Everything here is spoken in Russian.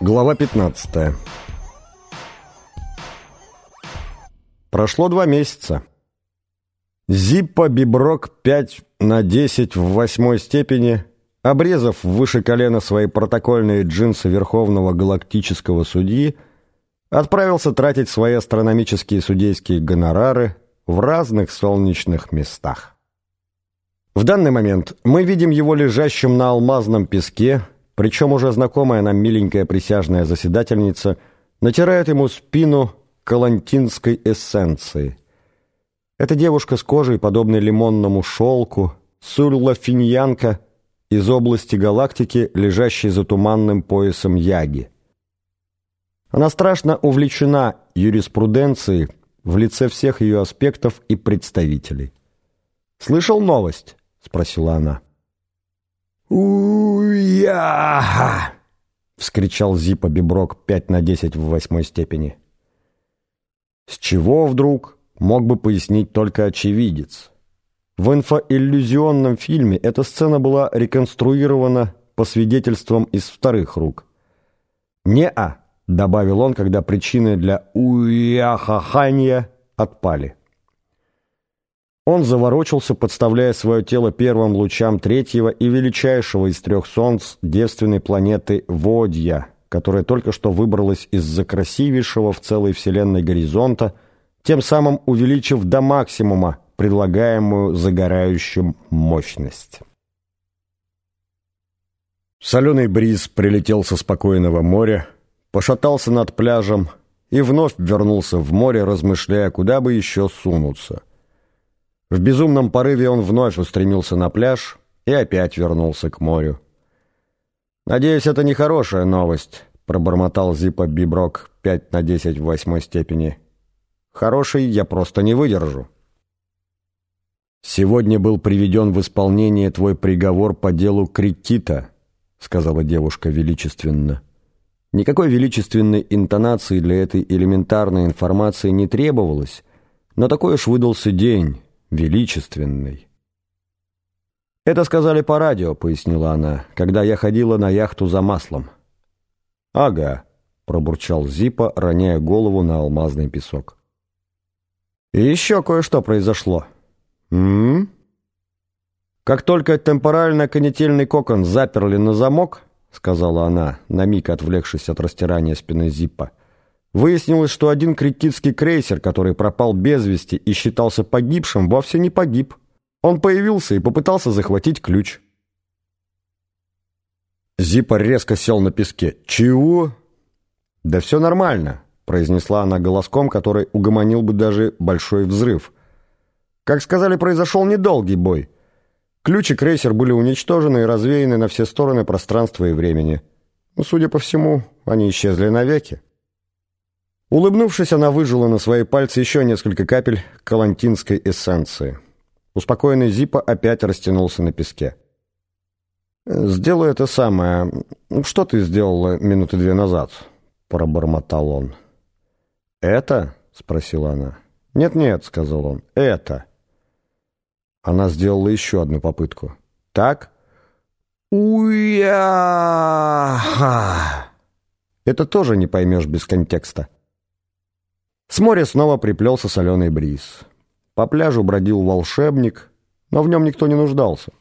Глава 15 Прошло два месяца. Зиппа Биброк 5 на 10 в восьмой степени, обрезав выше колена свои протокольные джинсы Верховного Галактического Судьи, отправился тратить свои астрономические судейские гонорары в разных солнечных местах. В данный момент мы видим его лежащим на алмазном песке, причем уже знакомая нам миленькая присяжная заседательница натирает ему спину калантинской эссенции. Эта девушка с кожей, подобной лимонному шелку, сулла-финьянка из области галактики, лежащей за туманным поясом Яги. Она страшно увлечена юриспруденцией в лице всех ее аспектов и представителей. «Слышал новость?» — спросила она. «Уя!» — вскричал Зипа Биброк пять на десять в восьмой степени. С чего вдруг, мог бы пояснить только очевидец. В инфоиллюзионном фильме эта сцена была реконструирована по свидетельствам из вторых рук. «Не-а», — добавил он, когда причины для уяхаханья отпали. Он заворочился, подставляя свое тело первым лучам третьего и величайшего из трех солнц девственной планеты Водья, которая только что выбралась из-за красивейшего в целой Вселенной горизонта, тем самым увеличив до максимума предлагаемую загорающим мощность. Соленый бриз прилетел со спокойного моря, пошатался над пляжем и вновь вернулся в море, размышляя, куда бы еще сунуться – в безумном порыве он вновь устремился на пляж и опять вернулся к морю. «Надеюсь, это не хорошая новость», — пробормотал Зипа Биброк 5 на 10 в восьмой степени. «Хороший я просто не выдержу». «Сегодня был приведен в исполнение твой приговор по делу Крикита», — сказала девушка величественно. Никакой величественной интонации для этой элементарной информации не требовалось, но такой уж выдался день, величественный. «Это сказали по радио», — пояснила она, — «когда я ходила на яхту за маслом». «Ага», — пробурчал Зипа, роняя голову на алмазный песок. «И еще кое-что произошло». «М -м -м? «Как только темпорально-конетельный кокон заперли на замок», — сказала она, на миг отвлекшись от растирания спины Зиппа, Выяснилось, что один критический крейсер, который пропал без вести и считался погибшим, вовсе не погиб. Он появился и попытался захватить ключ. Зипа резко сел на песке. «Чего?» «Да все нормально», — произнесла она голоском, который угомонил бы даже большой взрыв. «Как сказали, произошел недолгий бой. Ключ и крейсер были уничтожены и развеяны на все стороны пространства и времени. Но, судя по всему, они исчезли навеки». Улыбнувшись, она выжила на свои пальцы еще несколько капель калантинской эссенции. Успокоенный Зипа опять растянулся на песке. «Сделаю это самое. Что ты сделала минуты две назад?» — пробормотал он. «Это?» — спросила она. «Нет-нет», — сказал он, — «это». Она сделала еще одну попытку. «Так?» «Уя!» Это тоже не поймешь без контекста. С моря снова приплелся соленый бриз. По пляжу бродил волшебник, но в нем никто не нуждался.